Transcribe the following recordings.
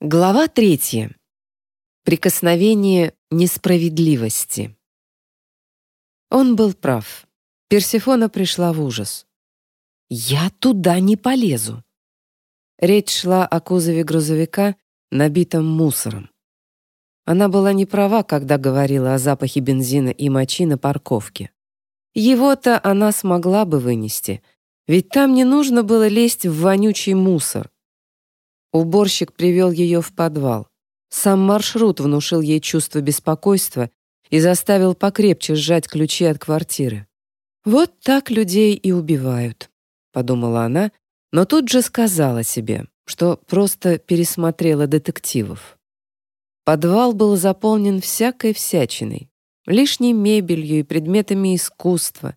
Глава третья. Прикосновение несправедливости. Он был прав. Персефона пришла в ужас. «Я туда не полезу». Речь шла о кузове грузовика, набитом мусором. Она была не права, когда говорила о запахе бензина и мочи на парковке. Его-то она смогла бы вынести, ведь там не нужно было лезть в вонючий мусор — Уборщик привел ее в подвал. Сам маршрут внушил ей чувство беспокойства и заставил покрепче сжать ключи от квартиры. «Вот так людей и убивают», — подумала она, но тут же сказала себе, что просто пересмотрела детективов. Подвал был заполнен всякой всячиной, лишней мебелью и предметами искусства.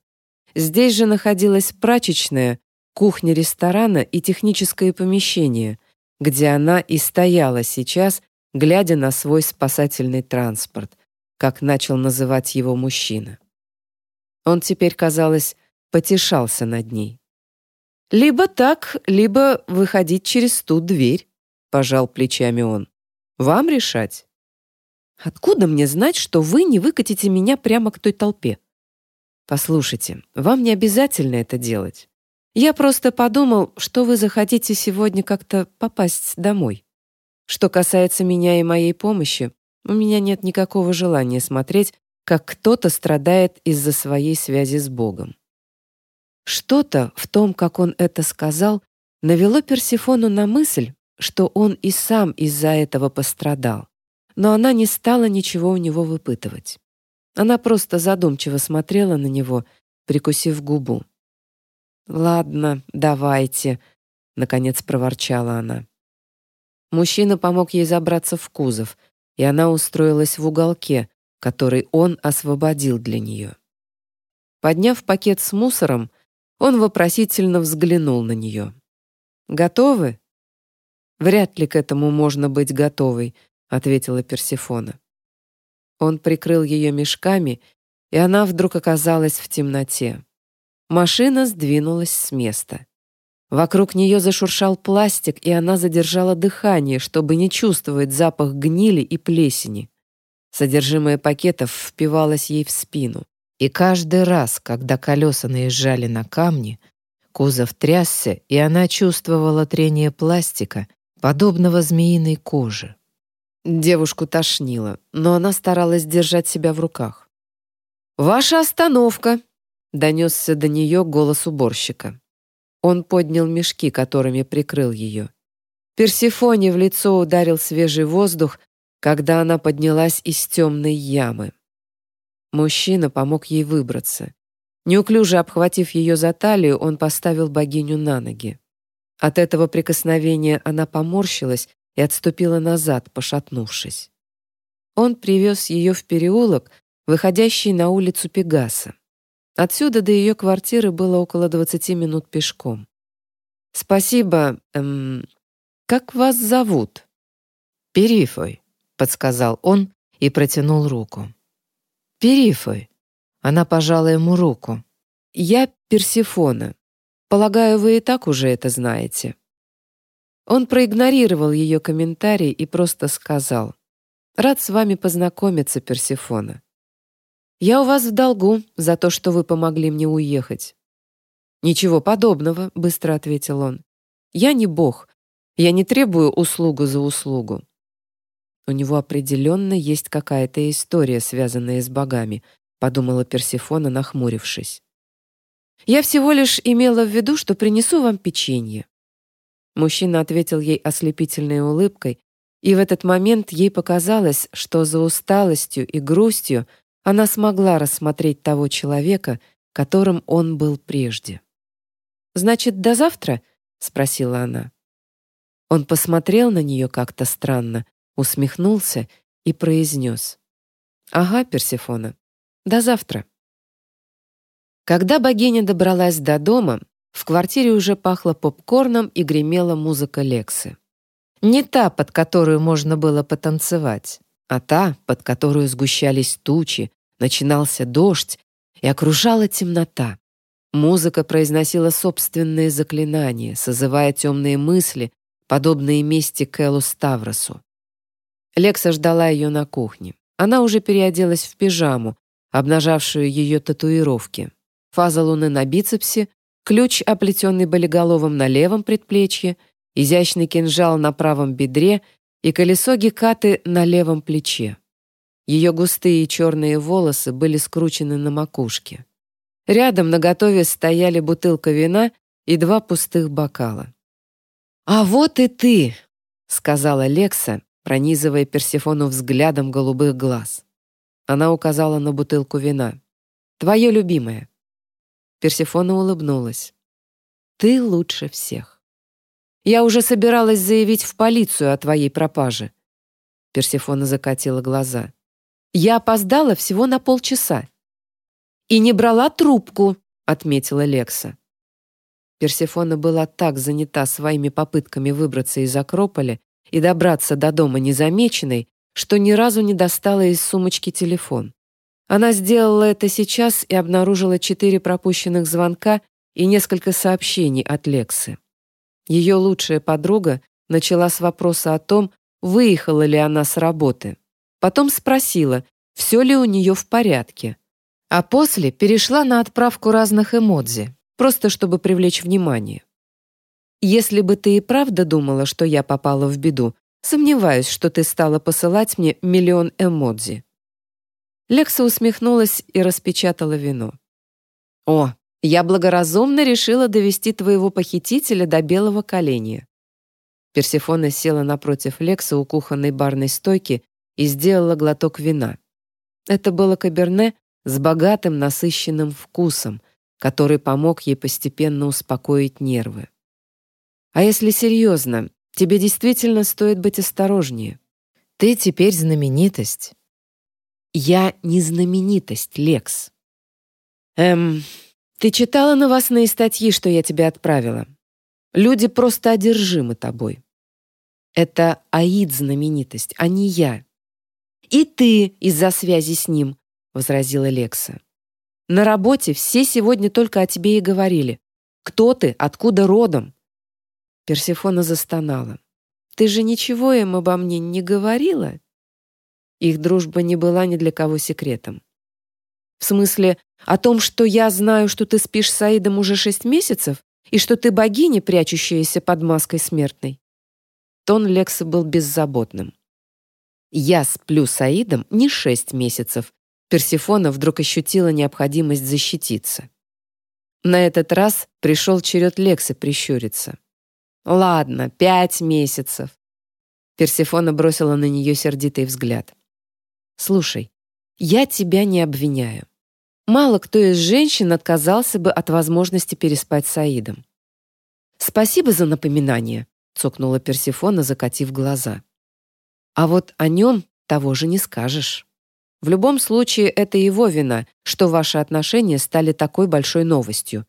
Здесь же находилась прачечная, кухня ресторана и техническое помещение — где она и стояла сейчас, глядя на свой спасательный транспорт, как начал называть его мужчина. Он теперь, казалось, потешался над ней. «Либо так, либо выходить через ту дверь», — пожал плечами он. «Вам решать». «Откуда мне знать, что вы не выкатите меня прямо к той толпе?» «Послушайте, вам не обязательно это делать. Я просто подумал, что вы захотите сегодня как-то попасть домой. Что касается меня и моей помощи, у меня нет никакого желания смотреть, как кто-то страдает из-за своей связи с Богом. Что-то в том, как он это сказал, навело Персефону на мысль, что он и сам из-за этого пострадал. Но она не стала ничего у него выпытывать. Она просто задумчиво смотрела на него, прикусив губу. «Ладно, давайте», — наконец проворчала она. Мужчина помог ей забраться в кузов, и она устроилась в уголке, который он освободил для нее. Подняв пакет с мусором, он вопросительно взглянул на нее. «Готовы?» «Вряд ли к этому можно быть готовой», — ответила Персефона. Он прикрыл ее мешками, и она вдруг оказалась в темноте. Машина сдвинулась с места. Вокруг нее зашуршал пластик, и она задержала дыхание, чтобы не чувствовать запах гнили и плесени. Содержимое пакетов впивалось ей в спину. И каждый раз, когда колеса наезжали на камни, кузов трясся, и она чувствовала трение пластика, подобного змеиной коже. Девушку тошнило, но она старалась держать себя в руках. «Ваша остановка!» Донесся до нее голос уборщика. Он поднял мешки, которыми прикрыл ее. Персифоне в лицо ударил свежий воздух, когда она поднялась из темной ямы. Мужчина помог ей выбраться. Неуклюже обхватив ее за талию, он поставил богиню на ноги. От этого прикосновения она поморщилась и отступила назад, пошатнувшись. Он привез ее в переулок, выходящий на улицу Пегаса. Отсюда до ее квартиры было около 20 минут пешком. «Спасибо. Эм, как вас зовут?» «Перифой», — подсказал он и протянул руку. «Перифой». Она пожала ему руку. «Я Персифона. Полагаю, вы и так уже это знаете». Он проигнорировал ее комментарий и просто сказал. «Рад с вами познакомиться, Персифона. Я у вас в долгу за то, что вы помогли мне уехать». «Ничего подобного», — быстро ответил он. «Я не бог. Я не требую услугу за услугу». «У него определенно есть какая-то история, связанная с богами», — подумала Персефона, нахмурившись. «Я всего лишь имела в виду, что принесу вам печенье». Мужчина ответил ей ослепительной улыбкой, и в этот момент ей показалось, что за усталостью и грустью — она смогла рассмотреть того человека, которым он был прежде. «Значит, до завтра?» — спросила она. Он посмотрел на нее как-то странно, усмехнулся и произнес. «Ага, Персефона, до завтра». Когда богиня добралась до дома, в квартире уже пахло попкорном и гремела музыка Лексы. Не та, под которую можно было потанцевать, а та, под которую сгущались тучи, начинался дождь и окружала темнота. Музыка произносила собственные заклинания, созывая темные мысли, подобные мести Кэллу Ставросу. Лекса ждала ее на кухне. Она уже переоделась в пижаму, обнажавшую ее татуировки. Фаза луны на бицепсе, ключ, оплетенный болиголовым на левом предплечье, изящный кинжал на правом бедре и колесо гекаты на левом плече. Ее густые черные волосы были скручены на макушке. Рядом на готове стояли бутылка вина и два пустых бокала. «А вот и ты!» — сказала Лекса, пронизывая Персефону взглядом голубых глаз. Она указала на бутылку вина. «Твое любимое». Персефона улыбнулась. «Ты лучше всех». «Я уже собиралась заявить в полицию о твоей пропаже». Персефона закатила глаза. «Я опоздала всего на полчаса». «И не брала трубку», — отметила Лекса. Персефона была так занята своими попытками выбраться из Акрополя и добраться до дома незамеченной, что ни разу не достала из сумочки телефон. Она сделала это сейчас и обнаружила четыре пропущенных звонка и несколько сообщений от Лексы. Ее лучшая подруга начала с вопроса о том, выехала ли она с работы. Потом спросила, все ли у нее в порядке. А после перешла на отправку разных эмодзи, просто чтобы привлечь внимание. Если бы ты и правда думала, что я попала в беду, сомневаюсь, что ты стала посылать мне миллион эмодзи». Лекса усмехнулась и распечатала вино. «О, я благоразумно решила довести твоего похитителя до белого коленя». Персефона села напротив Лекса у кухонной барной стойки и сделала глоток вина. Это было каберне с богатым насыщенным вкусом, который помог ей постепенно успокоить нервы. А если серьезно, тебе действительно стоит быть осторожнее. Ты теперь знаменитость. Я не знаменитость, Лекс. Эм, ты читала новостные статьи, что я тебе отправила? Люди просто одержимы тобой. Это Аид знаменитость, а не я. И ты из-за связи с ним, возразила Лекса. На работе все сегодня только о тебе и говорили. Кто ты, откуда родом? Персефона застонала. «Ты же ничего им обо мне не говорила?» Их дружба не была ни для кого секретом. «В смысле, о том, что я знаю, что ты спишь с Аидом уже шесть месяцев, и что ты богиня, прячущаяся под маской смертной?» Тон Лекса был беззаботным. «Я сплю с Аидом не шесть месяцев», Персефона вдруг ощутила необходимость защититься. На этот раз пришел черед Лекса прищуриться. Ладно, пять месяцев. Персефона бросила на нее сердитый взгляд. Слушай, я тебя не обвиняю. Мало кто из женщин отказался бы от возможности переспать с Аидом. Спасибо за напоминание, цокнула Персефона, закатив глаза. А вот о нем того же не скажешь. В любом случае, это его вина, что ваши отношения стали такой большой новостью.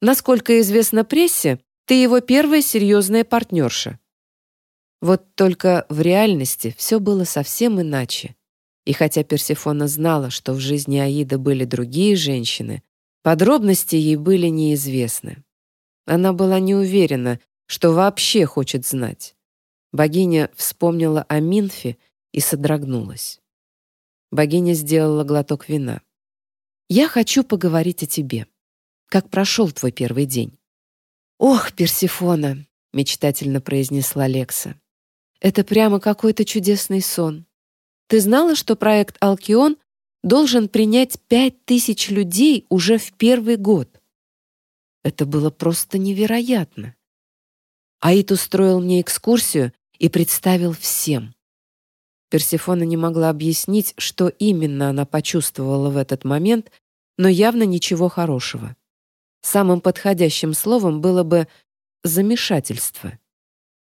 Насколько известно прессе, ты его первая серьезная партнерша. Вот только в реальности все было совсем иначе. И хотя Персефона знала, что в жизни Аида были другие женщины, подробности ей были неизвестны. Она была не уверена, что вообще хочет знать. Богиня вспомнила о Минфе и содрогнулась. Богиня сделала глоток вина. «Я хочу поговорить о тебе. Как прошел твой первый день?» «Ох, Персифона!» — мечтательно произнесла Лекса. «Это прямо какой-то чудесный сон. Ты знала, что проект «Алкион» должен принять пять тысяч людей уже в первый год?» Это было просто невероятно. Аид устроил мне экскурсию и представил всем. Персифона не могла объяснить, что именно она почувствовала в этот момент, но явно ничего хорошего. Самым подходящим словом было бы «замешательство».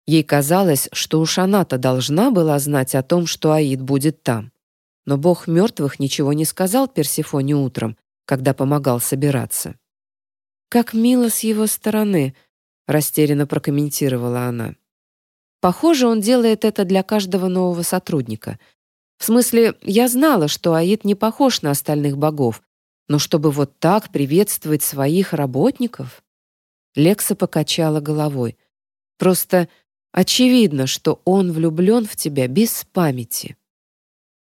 Ей казалось, что уж она-то должна была знать о том, что Аид будет там. Но бог мертвых ничего не сказал Персифоне утром, когда помогал собираться. «Как мило с его стороны», — растерянно прокомментировала она. «Похоже, он делает это для каждого нового сотрудника. В смысле, я знала, что Аид не похож на остальных богов, но чтобы вот так приветствовать своих работников? Лекса покачала головой. Просто Очевидно, что он влюблен в тебя без памяти.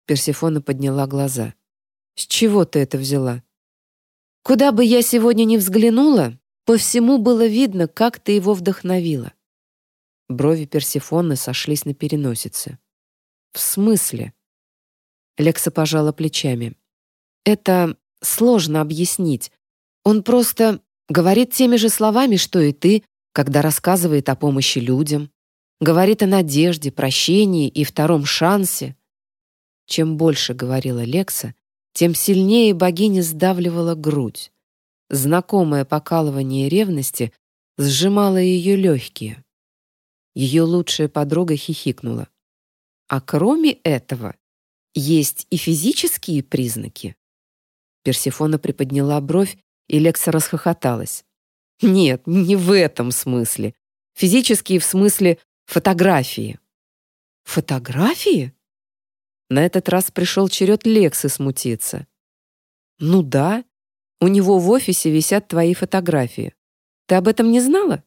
Персефона подняла глаза. С чего ты это взяла? Куда бы я сегодня ни взглянула, по всему было видно, как ты его вдохновила. Брови Персефоны сошлись на переносице. В смысле? Лекса пожала плечами. Это сложно объяснить. Он просто говорит теми же словами, что и ты, когда рассказывает о помощи людям. Говорит о надежде, прощении и втором шансе. Чем больше говорила Лекса, тем сильнее богиня сдавливала грудь. Знакомое покалывание ревности сжимало ее легкие. Ее лучшая подруга хихикнула. А кроме этого, есть и физические признаки. Персефона приподняла бровь, и Лекса расхохоталась. Нет, не в этом смысле. Физические в смысле фотографии. Фотографии? На этот раз пришел черед Лексы смутиться. Ну да, у него в офисе висят твои фотографии. Ты об этом не знала?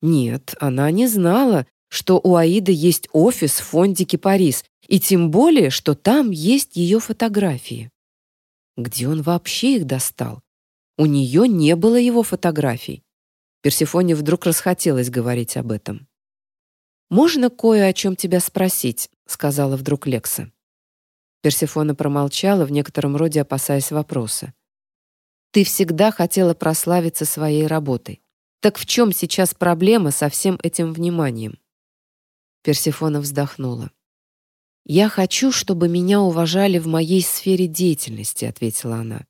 Нет, она не знала, что у Аиды есть офис в фонде Кипарис, и тем более, что там есть ее фотографии. Где он вообще их достал? У нее не было его фотографий. Персефоне вдруг расхотелось говорить об этом. «Можно кое о чем тебя спросить?» — сказала вдруг Лекса. Персефона промолчала, в некотором роде опасаясь вопроса. «Ты всегда хотела прославиться своей работой. Так в чем сейчас проблема со всем этим вниманием?» Персефона вздохнула. «Я хочу, чтобы меня уважали в моей сфере деятельности», — ответила она.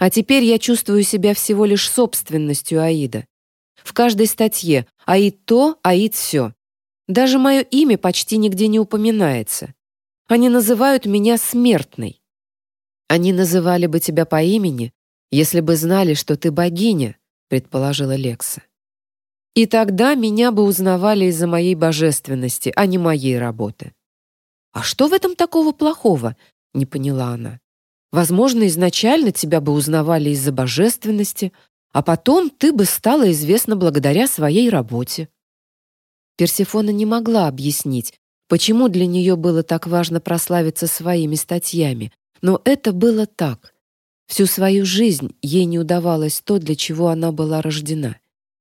«А теперь я чувствую себя всего лишь собственностью Аида. В каждой статье «Аид то, Аид все». Даже мое имя почти нигде не упоминается. Они называют меня смертной. Они называли бы тебя по имени, если бы знали, что ты богиня, предположила Лекса. И тогда меня бы узнавали из-за моей божественности, а не моей работы. А что в этом такого плохого? не поняла она. Возможно, изначально тебя бы узнавали из-за божественности, а потом ты бы стала известна благодаря своей работе. Персефона не могла объяснить, почему для нее было так важно прославиться своими статьями, но это было так. Всю свою жизнь ей не удавалось то, для чего она была рождена.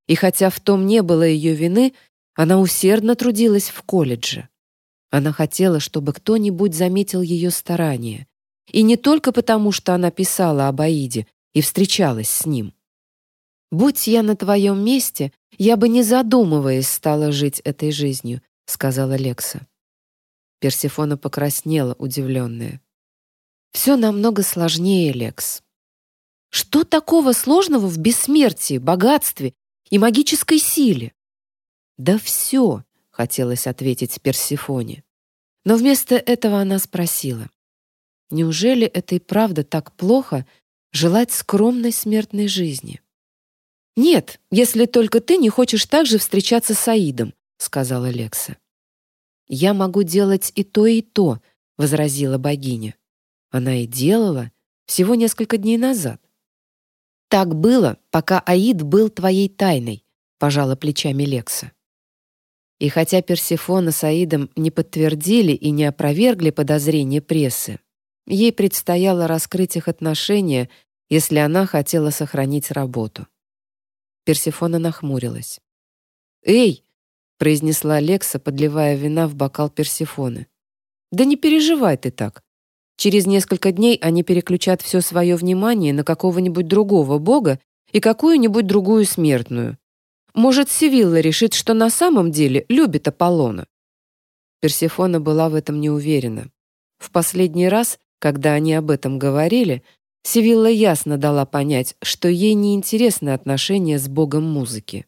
И хотя в том не было ее вины, она усердно трудилась в колледже. Она хотела, чтобы кто-нибудь заметил ее старания. И не только потому, что она писала об Аиде и встречалась с ним. «Будь я на твоем месте, я бы, не задумываясь, стала жить этой жизнью», — сказала Лекса. Персефона покраснела, удивленная. «Все намного сложнее, Лекс. Что такого сложного в бессмертии, богатстве и магической силе?» «Да все», — хотелось ответить Персефоне. Но вместо этого она спросила. «Неужели это и правда так плохо желать скромной смертной жизни?» «Нет, если только ты не хочешь также встречаться с Аидом», — сказала Лекса. «Я могу делать и то, и то», — возразила богиня. Она и делала всего несколько дней назад. «Так было, пока Аид был твоей тайной», — пожала плечами Лекса. И хотя Персефона с Аидом не подтвердили и не опровергли подозрения прессы, ей предстояло раскрыть их отношения, если она хотела сохранить работу. Персефона нахмурилась. «Эй!» — произнесла Лекса, подливая вина в бокал Персефоны. «Да не переживай ты так. Через несколько дней они переключат все свое внимание на какого-нибудь другого бога и какую-нибудь другую смертную. Может, Севилла решит, что на самом деле любит Аполлона». Персефона была в этом не уверена. В последний раз, когда они об этом говорили, Севилла ясно дала понять, что ей не интересны отношения с богом музыки.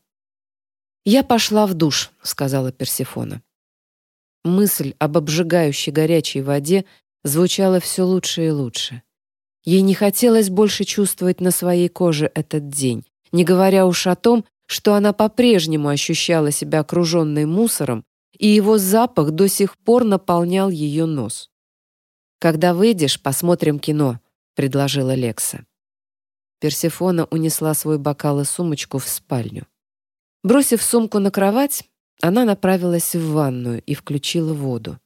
«Я пошла в душ», — сказала Персефона. Мысль об обжигающей горячей воде звучала все лучше и лучше. Ей не хотелось больше чувствовать на своей коже этот день, не говоря уж о том, что она по-прежнему ощущала себя окруженной мусором, и его запах до сих пор наполнял ее нос. «Когда выйдешь, посмотрим кино», предложила Лекса. Персефона унесла свой бокал и сумочку в спальню. Бросив сумку на кровать, она направилась в ванную и включила воду.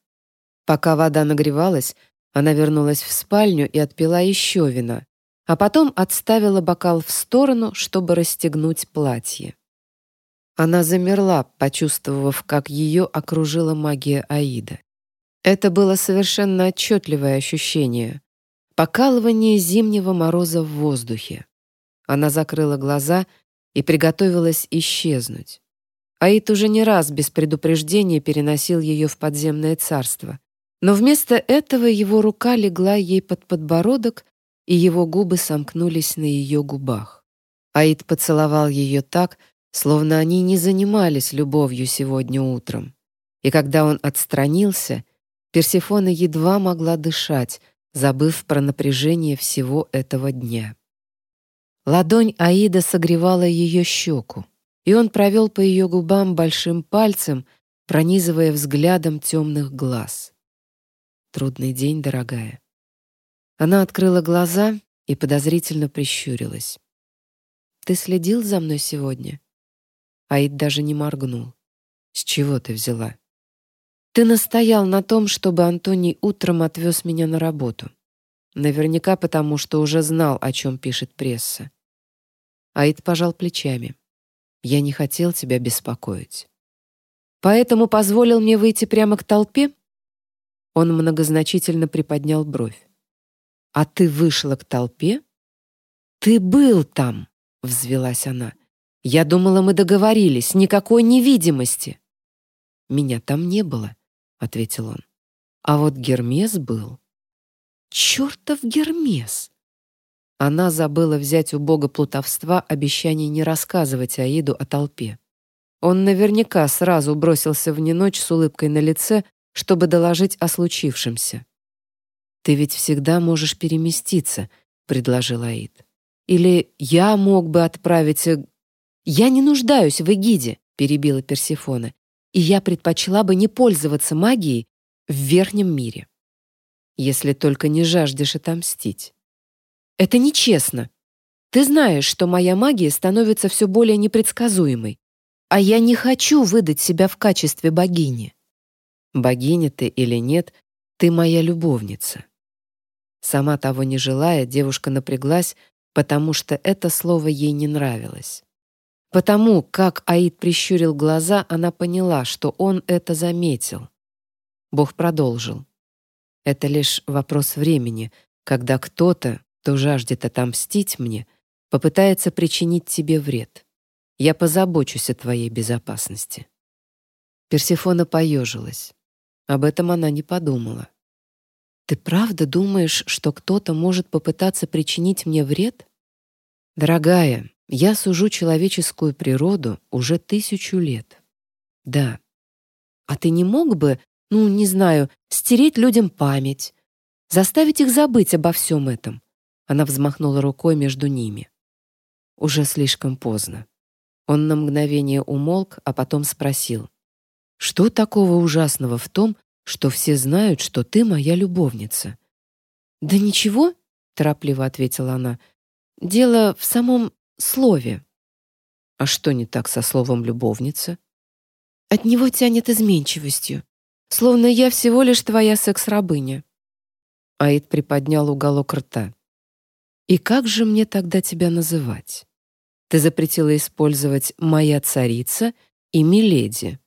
Пока вода нагревалась, она вернулась в спальню и отпила еще вина, а потом отставила бокал в сторону, чтобы расстегнуть платье. Она замерла, почувствовав, как ее окружила магия Аида. Это было совершенно отчетливое ощущение. Покалывание зимнего мороза в воздухе. Она закрыла глаза и приготовилась исчезнуть. Аид уже не раз без предупреждения переносил ее в подземное царство. Но вместо этого его рука легла ей под подбородок, и его губы сомкнулись на ее губах. Аид поцеловал ее так, словно они не занимались любовью сегодня утром. И когда он отстранился, Персефона едва могла дышать, забыв про напряжение всего этого дня. Ладонь Аида согревала ее щеку, и он провел по ее губам большим пальцем, пронизывая взглядом темных глаз. Трудный день, дорогая. Она открыла глаза и подозрительно прищурилась. Ты следил за мной сегодня? Аид даже не моргнул. С чего ты взяла? Ты настоял на том, чтобы Антоний утром отвез меня на работу. Наверняка потому, что уже знал, о чем пишет пресса. Аид пожал плечами. Я не хотел тебя беспокоить. Поэтому позволил мне выйти прямо к толпе? Он многозначительно приподнял бровь. А ты вышла к толпе? Ты был там, взвилась она. Я думала, мы договорились, никакой невидимости. Меня там не было ответил он. А вот Гермес был. Чёртов Гермес! Она забыла взять у бога плутовства обещание не рассказывать Аиду о толпе. Он наверняка сразу бросился в неночь с улыбкой на лице, чтобы доложить о случившемся. «Ты ведь всегда можешь переместиться», — предложил Аид. «Или я мог бы отправить...» «Я не нуждаюсь в эгиде», — перебила Персифона и я предпочла бы не пользоваться магией в верхнем мире. Если только не жаждешь отомстить. Это нечестно. Ты знаешь, что моя магия становится все более непредсказуемой, а я не хочу выдать себя в качестве богини. Богиня ты или нет, ты моя любовница. Сама того не желая, девушка напряглась, потому что это слово ей не нравилось. Потому как Аид прищурил глаза, она поняла, что он это заметил. Бог продолжил. «Это лишь вопрос времени, когда кто-то, кто жаждет отомстить мне, попытается причинить тебе вред. Я позабочусь о твоей безопасности». Персефона поежилась. Об этом она не подумала. «Ты правда думаешь, что кто-то может попытаться причинить мне вред?» «Дорогая, я сужу человеческую природу уже тысячу лет. Да. А ты не мог бы, ну, не знаю, стереть людям память, заставить их забыть обо всем этом? Она взмахнула рукой между ними. Уже слишком поздно. Он на мгновение умолк, а потом спросил. «Что такого ужасного в том, что все знают, что ты моя любовница?» «Да ничего», — торопливо ответила она. «Дело в самом слове. А что не так со словом «любовница»? От него тянет изменчивостью, словно я всего лишь твоя секс-рабыня. Аид приподнял уголок рта. И как же мне тогда тебя называть? Ты запретила использовать «моя царица» и «миледи».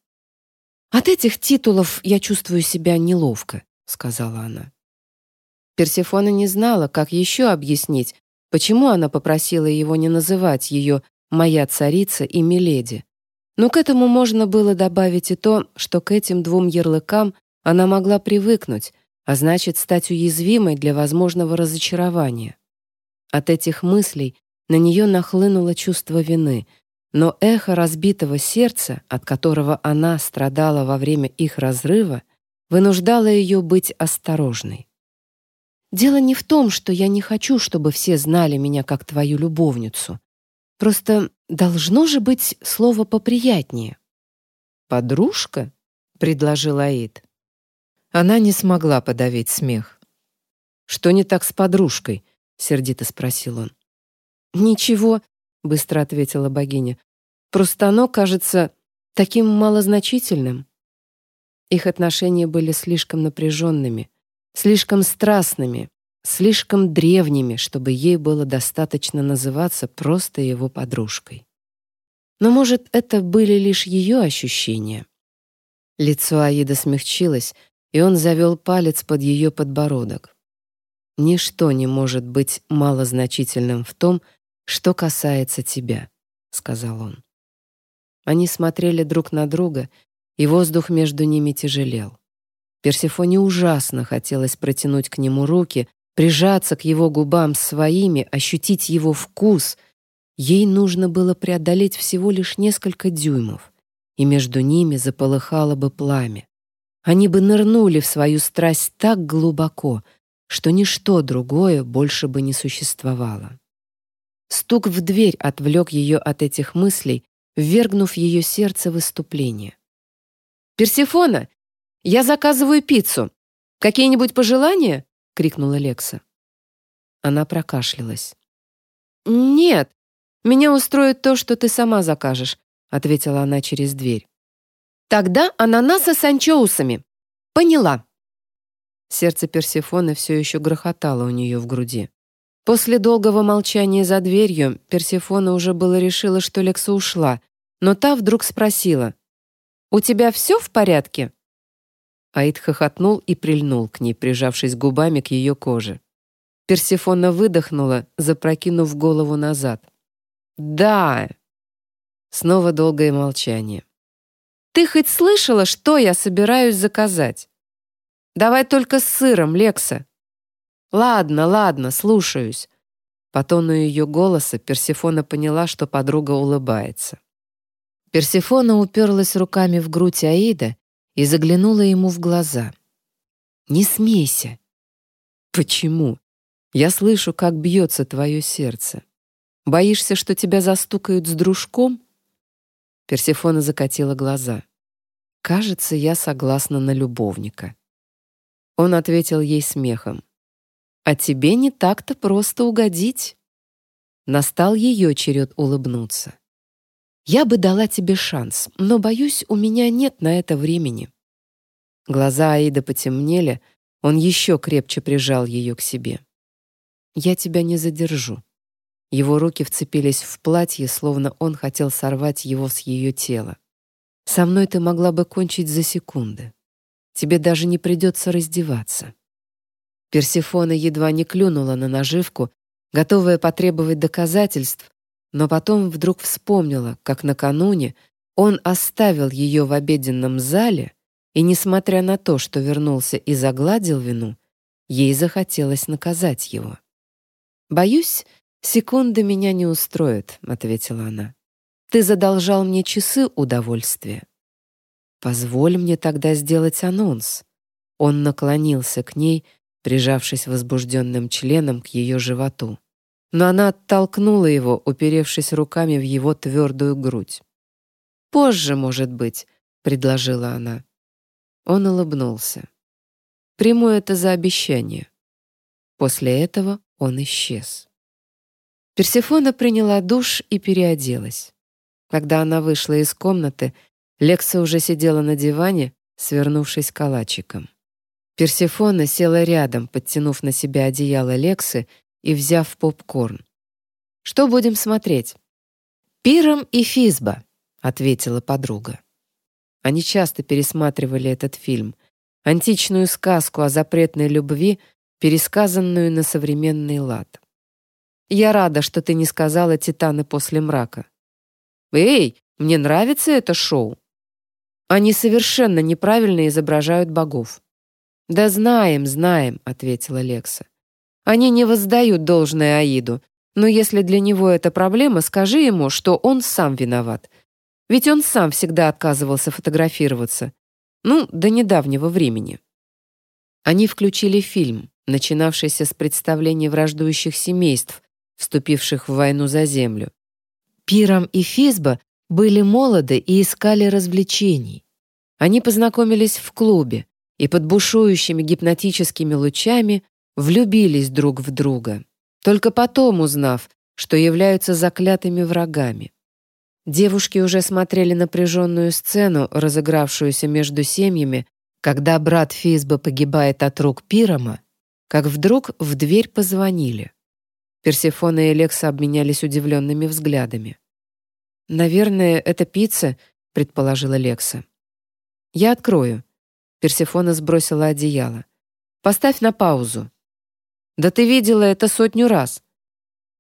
От этих титулов я чувствую себя неловко, сказала она. Персефона не знала, как еще объяснить, Почему она попросила его не называть ее «моя царица» и «миледи»? Но к этому можно было добавить и то, что к этим двум ярлыкам она могла привыкнуть, а значит, стать уязвимой для возможного разочарования. От этих мыслей на нее нахлынуло чувство вины, но эхо разбитого сердца, от которого она страдала во время их разрыва, вынуждало ее быть осторожной. Дело не в том, что я не хочу, чтобы все знали меня как твою любовницу. Просто должно же быть слово поприятнее. «Подружка?» — предложил Аид. Она не смогла подавить смех. «Что не так с подружкой?» — сердито спросил он. «Ничего», — быстро ответила богиня. «Просто оно, кажется, таким малозначительным. Их отношения были слишком напряженными, слишком страстными, слишком древними, чтобы ей было достаточно называться просто его подружкой. Но, может, это были лишь ее ощущения. Лицо Аида смягчилось, и он завел палец под ее подбородок. «Ничто не может быть малозначительным в том, что касается тебя», — сказал он. Они смотрели друг на друга, и воздух между ними тяжелел. Персефоне ужасно хотелось протянуть к нему руки, прижаться к его губам своими, ощутить его вкус. Ей нужно было преодолеть всего лишь несколько дюймов, и между ними заполыхало бы пламя. Они бы нырнули в свою страсть так глубоко, что ничто другое больше бы не существовало. Стук в дверь отвлек ее от этих мыслей, ввергнув ее сердце в выступление. «Персифона, я заказываю пиццу. Какие-нибудь пожелания?» — крикнула Лекса. Она прокашлялась. «Нет, меня устроит то, что ты сама закажешь», — ответила она через дверь. «Тогда ананасы с анчоусами. Поняла». Сердце Персифоны все еще грохотало у нее в груди. После долгого молчания за дверью Персефона уже было решила, что Лекса ушла, но та вдруг спросила, «У тебя все в порядке?» Аид хохотнул и прильнул к ней, прижавшись губами к ее коже. Персефона выдохнула, запрокинув голову назад. «Да!» Снова долгое молчание. «Ты хоть слышала, что я собираюсь заказать? Давай только с сыром, Лекса!» «Ладно, ладно, слушаюсь». По тону ее голоса Персефона поняла, что подруга улыбается. Персефона уперлась руками в грудь Аида и заглянула ему в глаза. «Не смейся». «Почему? Я слышу, как бьется твое сердце. Боишься, что тебя застукают с дружком?» Персефона закатила глаза. «Кажется, я согласна на любовника». Он ответил ей смехом. А тебе не так-то просто угодить. Настал ее черед улыбнуться. Я бы дала тебе шанс, но, боюсь, у меня нет на это времени. Глаза Аида потемнели, он еще крепче прижал ее к себе. Я тебя не задержу. Его руки вцепились в платье, словно он хотел сорвать его с ее тела. Со мной ты могла бы кончить за секунды. Тебе даже не придется раздеваться. Персефона едва не клюнула на наживку, готовая потребовать доказательств, но потом вдруг вспомнила, как накануне он оставил ее в обеденном зале, и, несмотря на то, что вернулся и загладил вину, ей захотелось наказать его. «Боюсь, секунды меня не устроят», — ответила она. «Ты задолжал мне часы удовольствия». «Позволь мне тогда сделать анонс». Он наклонился к ней, прижавшись возбужденным членом к ее животу. Но она оттолкнула его, уперевшись руками в его твердую грудь. «Позже, может быть», — предложила она. Он улыбнулся. «Приму это за обещание». После этого он исчез. Персефона приняла душ и переоделась. Когда она вышла из комнаты, Лекса уже сидела на диване, свернувшись калачиком. Персефона села рядом, подтянув на себя одеяло Лексы и взяв попкорн. «Что будем смотреть?» «Пиром и Физба», — ответила подруга. Они часто пересматривали этот фильм, античную сказку о запретной любви, пересказанную на современный лад. «Я рада, что ты не сказала «Титаны после мрака». «Эй, мне нравится это шоу!» Они совершенно неправильно изображают богов. «Да знаем, знаем», — ответила Лекса. «Они не воздают должное Аиду, но если для него это проблема, скажи ему, что он сам виноват. Ведь он сам всегда отказывался фотографироваться. Ну, до недавнего времени». Они включили фильм, начинавшийся с представления враждующих семейств, вступивших в войну за землю. Пиром и Физба были молоды и искали развлечений. Они познакомились в клубе, и под бушующими гипнотическими лучами влюбились друг в друга, только потом узнав, что являются заклятыми врагами. Девушки уже смотрели напряженную сцену, разыгравшуюся между семьями, когда брат Физба погибает от рук Пирома, как вдруг в дверь позвонили. Персефона и Лекса обменялись удивленными взглядами. «Наверное, это пицца», — предположила Лекса. «Я открою». Персефона сбросила одеяло. «Поставь на паузу». «Да ты видела это сотню раз».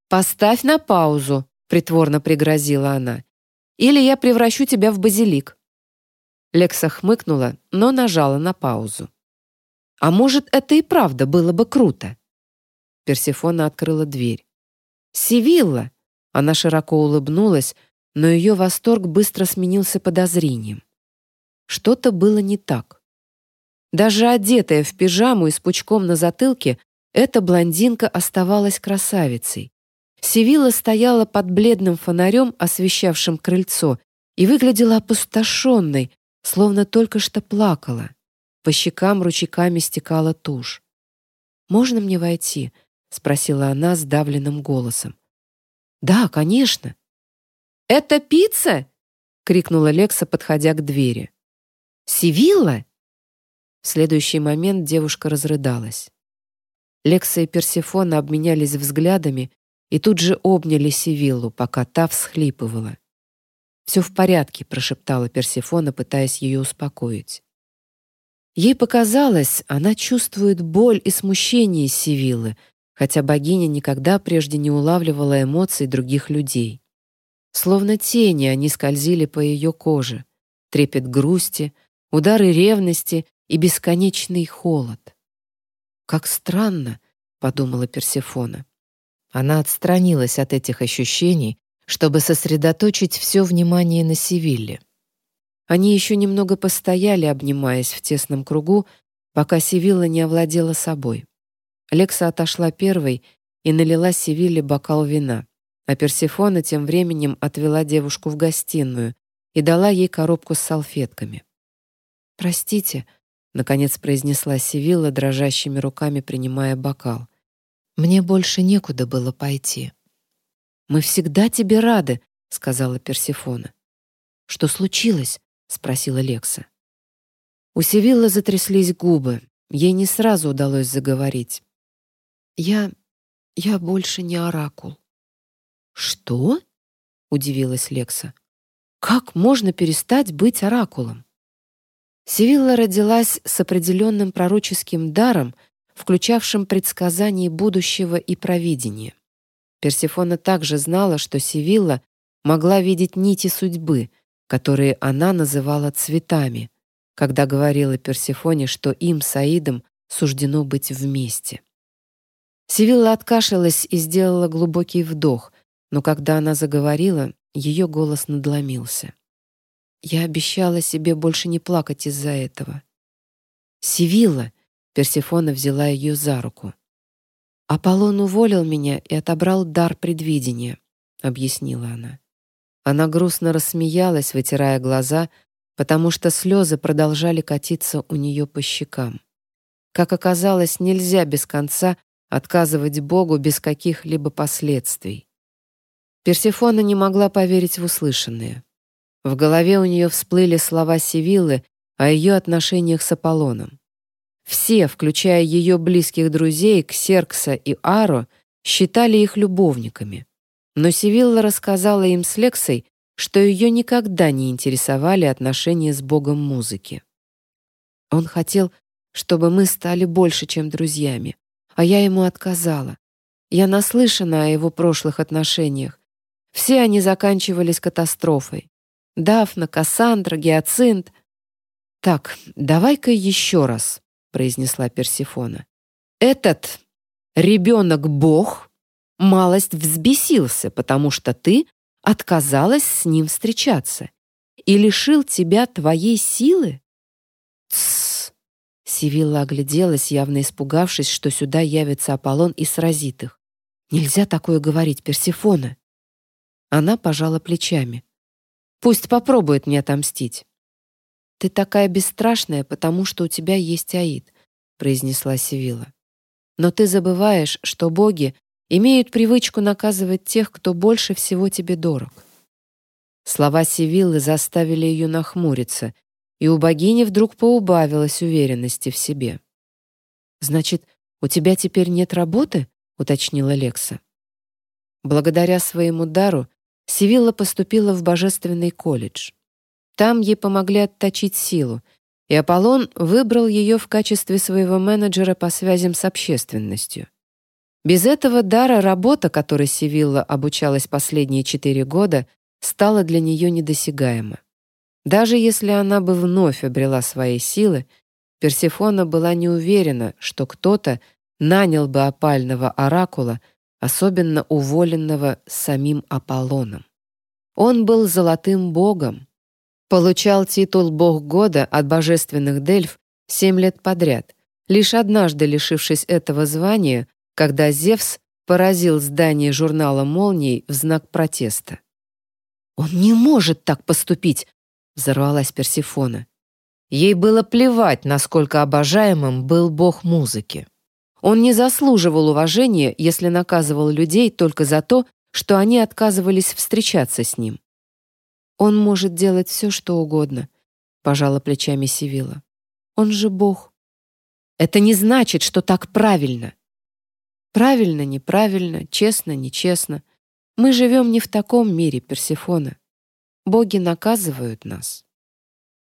«Поставь на паузу», — притворно пригрозила она. «Или я превращу тебя в базилик». Лекса хмыкнула, но нажала на паузу. «А может, это и правда было бы круто?» Персефона открыла дверь. «Сивилла!» Она широко улыбнулась, но ее восторг быстро сменился подозрением. Что-то было не так. Даже одетая в пижаму и с пучком на затылке, эта блондинка оставалась красавицей. Севилла стояла под бледным фонарем, освещавшим крыльцо, и выглядела опустошенной, словно только что плакала. По щекам ручейками стекала тушь. «Можно мне войти?» — спросила она сдавленным голосом. «Да, конечно». «Это пицца?» — крикнула Лекса, подходя к двери. «Сивилла?» В следующий момент девушка разрыдалась. Лекса и Персефона обменялись взглядами и тут же обняли Сивиллу, пока та всхлипывала. «Все в порядке», — прошептала Персефона, пытаясь ее успокоить. Ей показалось, она чувствует боль и смущение Сивиллы, хотя богиня никогда прежде не улавливала эмоций других людей. Словно тени они скользили по ее коже, трепет грусти, удары ревности и бесконечный холод. «Как странно», — подумала Персефона. Она отстранилась от этих ощущений, чтобы сосредоточить все внимание на Севилле. Они еще немного постояли, обнимаясь в тесном кругу, пока Севилла не овладела собой. Лекса отошла первой и налила Севилле бокал вина, а Персефона тем временем отвела девушку в гостиную и дала ей коробку с салфетками. «Простите», — наконец произнесла Севилла, дрожащими руками принимая бокал. «Мне больше некуда было пойти». «Мы всегда тебе рады», — сказала Персефона. «Что случилось?» — спросила Лекса. У Севиллы затряслись губы. Ей не сразу удалось заговорить. «Я... я больше не оракул». «Что?» — удивилась Лекса. «Как можно перестать быть оракулом?» Севилла родилась с определенным пророческим даром, включавшим предсказание будущего и провидение. Персефона также знала, что Севилла могла видеть нити судьбы, которые она называла цветами, когда говорила Персефоне, что им с Аидом суждено быть вместе. Севилла откашлялась и сделала глубокий вдох, но когда она заговорила, ее голос надломился. Я обещала себе больше не плакать из-за этого. Сивилла, Персефона взяла ее за руку. Аполлон уволил меня и отобрал дар предвидения, объяснила она. Она грустно рассмеялась, вытирая глаза, потому что слезы продолжали катиться у нее по щекам. Как оказалось, нельзя без конца отказывать Богу без каких-либо последствий. Персефона не могла поверить в услышанное. В голове у нее всплыли слова Сивиллы о ее отношениях с Аполлоном. Все, включая ее близких друзей Ксеркса и Аро, считали их любовниками. Но Сивилла рассказала им с Лексой, что ее никогда не интересовали отношения с богом музыки. Он хотел, чтобы мы стали больше, чем друзьями, а я ему отказала. Я наслышана о его прошлых отношениях. Все они заканчивались катастрофой. Дафна, Кассандра, Гиацинт. «Так, давай-ка еще раз», — произнесла Персифона. «Этот ребенок-бог малость взбесился, потому что ты отказалась с ним встречаться и лишил тебя твоей силы?» «Тссс!» Сивилла огляделась, явно испугавшись, что сюда явится Аполлон и сразит их. «Нельзя такое говорить, Персифона!» Она пожала плечами. Пусть попробует мне отомстить. Ты такая бесстрашная, потому что у тебя есть Аид, произнесла Севила. Но ты забываешь, что боги имеют привычку наказывать тех, кто больше всего тебе дорог. Слова Сивиллы заставили ее нахмуриться, и у богини вдруг поубавилась уверенности в себе. «Значит, у тебя теперь нет работы?» — уточнила Лекса. Благодаря своему дару Сивилла поступила в Божественный колледж. Там ей помогли отточить силу, и Аполлон выбрал ее в качестве своего менеджера по связям с общественностью. Без этого дара работа, которой Сивилла обучалась последние четыре года, стала для нее недосягаема. Даже если она бы вновь обрела свои силы, Персефона была не уверена, что кто-то нанял бы опального оракула, особенно уволенного самим Аполлоном. Он был золотым богом, получал титул «Бог года» от божественных Дельф семь лет подряд, лишь однажды лишившись этого звания, когда Зевс поразил здание журнала «Молний» в знак протеста. «Он не может так поступить!» — взорвалась Персифона. Ей было плевать, насколько обожаемым был бог музыки. Он не заслуживал уважения, если наказывал людей только за то, что они отказывались встречаться с ним. «Он может делать все, что угодно», — пожала плечами Сивила. «Он же бог». «Это не значит, что так правильно». «Правильно, неправильно, честно, нечестно. Мы живем не в таком мире, Персифона. Боги наказывают нас».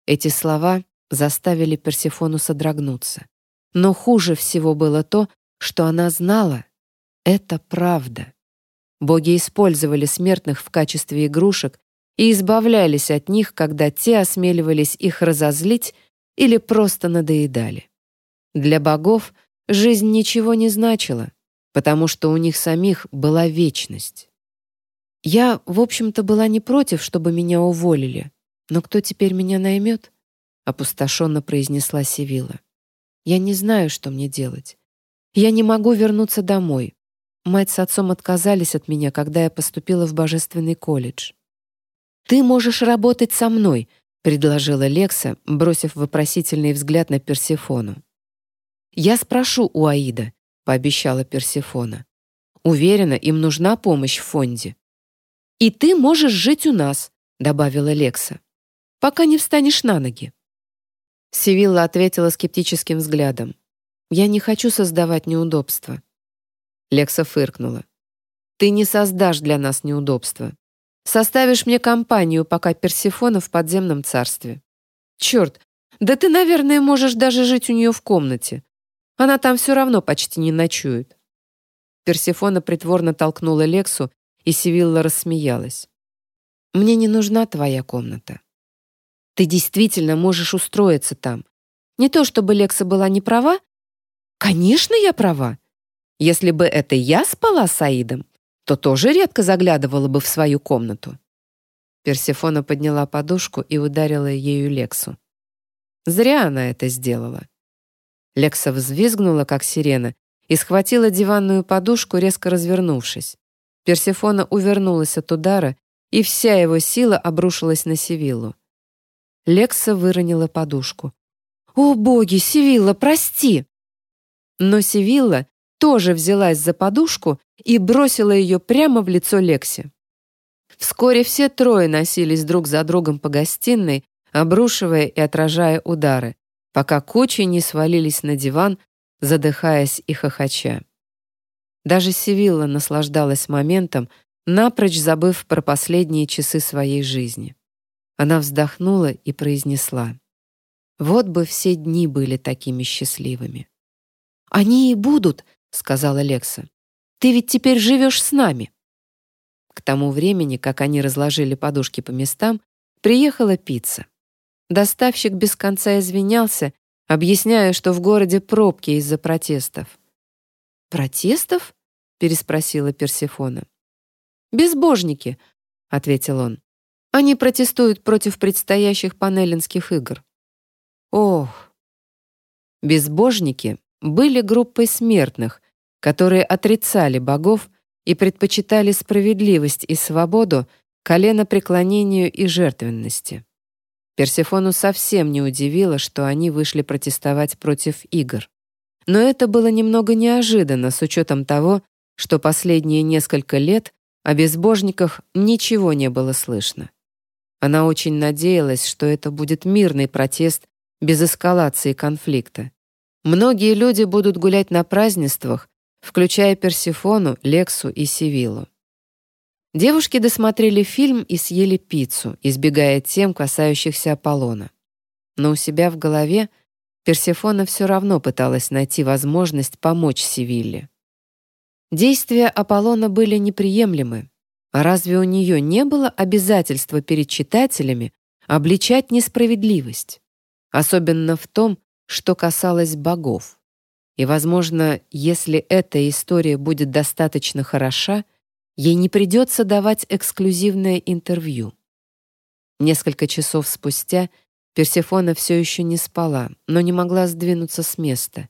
Эти слова заставили Персефону содрогнуться. Но хуже всего было то, что она знала — это правда. Боги использовали смертных в качестве игрушек и избавлялись от них, когда те осмеливались их разозлить или просто надоедали. Для богов жизнь ничего не значила, потому что у них самих была вечность. Я, в общем-то, была не против, чтобы меня уволили, «Но кто теперь меня наймет?» — опустошенно произнесла Сивила. «Я не знаю, что мне делать. Я не могу вернуться домой. Мать с отцом отказались от меня, когда я поступила в Божественный колледж. «Ты можешь работать со мной», — предложила Лекса, бросив вопросительный взгляд на Персефону. «Я спрошу у Аида», — пообещала Персефона. «Уверена, им нужна помощь в фонде». «И ты можешь жить у нас», — добавила Лекса пока не встанешь на ноги». Сивилла ответила скептическим взглядом. «Я не хочу создавать неудобства». Лекса фыркнула. «Ты не создашь для нас неудобства. Составишь мне компанию, пока Персифона в подземном царстве. Черт, да ты, наверное, можешь даже жить у нее в комнате. Она там все равно почти не ночует». Персифона притворно толкнула Лексу, и Сивилла рассмеялась. «Мне не нужна твоя комната. Ты действительно можешь устроиться там. Не то чтобы Лекса была не права. Конечно, я права. Если бы это я спала с Аидом, то тоже редко заглядывала бы в свою комнату. Персефона подняла подушку и ударила ею Лексу. Зря она это сделала. Лекса взвизгнула, как сирена, и схватила диванную подушку, резко развернувшись. Персефона увернулась от удара, и вся его сила обрушилась на Севиллу. Лекса выронила подушку. «О, боги, Сивилла, прости!» Но Сивилла тоже взялась за подушку и бросила ее прямо в лицо Лекси. Вскоре все трое носились друг за другом по гостиной, обрушивая и отражая удары, пока кучи не свалились на диван, задыхаясь и хохоча. Даже Сивилла наслаждалась моментом, напрочь забыв про последние часы своей жизни. Она вздохнула и произнесла. «Вот бы все дни были такими счастливыми». «Они и будут», — сказала Лекса. «Ты ведь теперь живешь с нами». К тому времени, как они разложили подушки по местам, приехала пицца. Доставщик без конца извинялся, объясняя, что в городе пробки из-за протестов. «Протестов?» — переспросила Персефона. «Безбожники», — ответил он. Они протестуют против предстоящих панелинских игр. Ох! Безбожники были группой смертных, которые отрицали богов и предпочитали справедливость и свободу коленопреклонению и жертвенности. Персефону совсем не удивило, что они вышли протестовать против игр. Но это было немного неожиданно с учетом того, что последние несколько лет о безбожниках ничего не было слышно. Она очень надеялась, что это будет мирный протест без эскалации конфликта. Многие люди будут гулять на празднествах, включая Персифону, Лексу и Сивилу. Девушки досмотрели фильм и съели пиццу, избегая тем, касающихся Аполлона. Но у себя в голове Персефона все равно пыталась найти возможность помочь Сивилле. Действия Аполлона были неприемлемы. Разве у нее не было обязательства перед читателями обличать несправедливость? Особенно в том, что касалось богов. И, возможно, если эта история будет достаточно хороша, ей не придется давать эксклюзивное интервью. Несколько часов спустя Персефона все еще не спала, но не могла сдвинуться с места.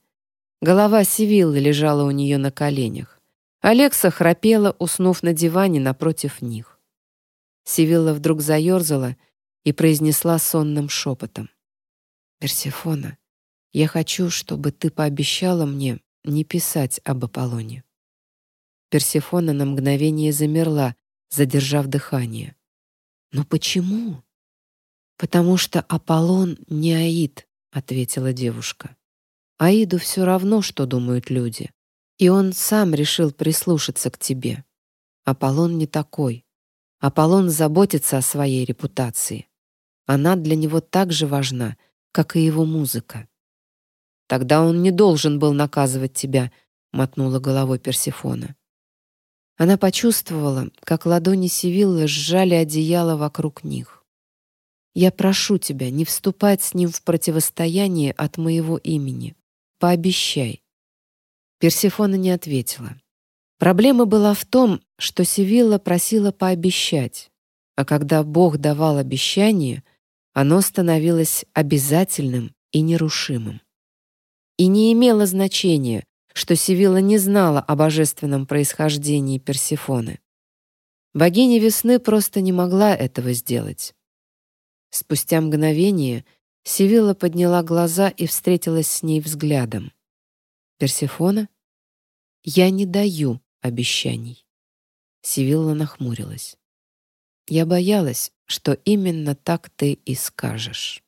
Голова Сивиллы лежала у нее на коленях. Алекса храпела, уснув на диване напротив них. Сивилла вдруг заерзала и произнесла сонным шепотом. «Персефона, я хочу, чтобы ты пообещала мне не писать об Аполлоне». Персефона на мгновение замерла, задержав дыхание. «Но почему?» «Потому что Аполлон не Аид», — ответила девушка. «Аиду все равно, что думают люди. И он сам решил прислушаться к тебе. Аполлон не такой. Аполлон заботится о своей репутации. Она для него так же важна, как и его музыка. Тогда он не должен был наказывать тебя, мотнула головой Персефона. Она почувствовала, как ладони Сивиллы сжали одеяло вокруг них. Я прошу тебя не вступать с ним в противостояние от моего имени. Пообещай». Персефона не ответила. Проблема была в том, что Севилла просила пообещать, а когда Бог давал обещание, оно становилось обязательным и нерушимым. И не имело значения, что Севилла не знала о божественном происхождении Персефоны. Богиня весны просто не могла этого сделать. Спустя мгновение Сивилла подняла глаза и встретилась с ней взглядом. «Персефона? Я не даю обещаний». Сивилла нахмурилась. «Я боялась, что именно так ты и скажешь».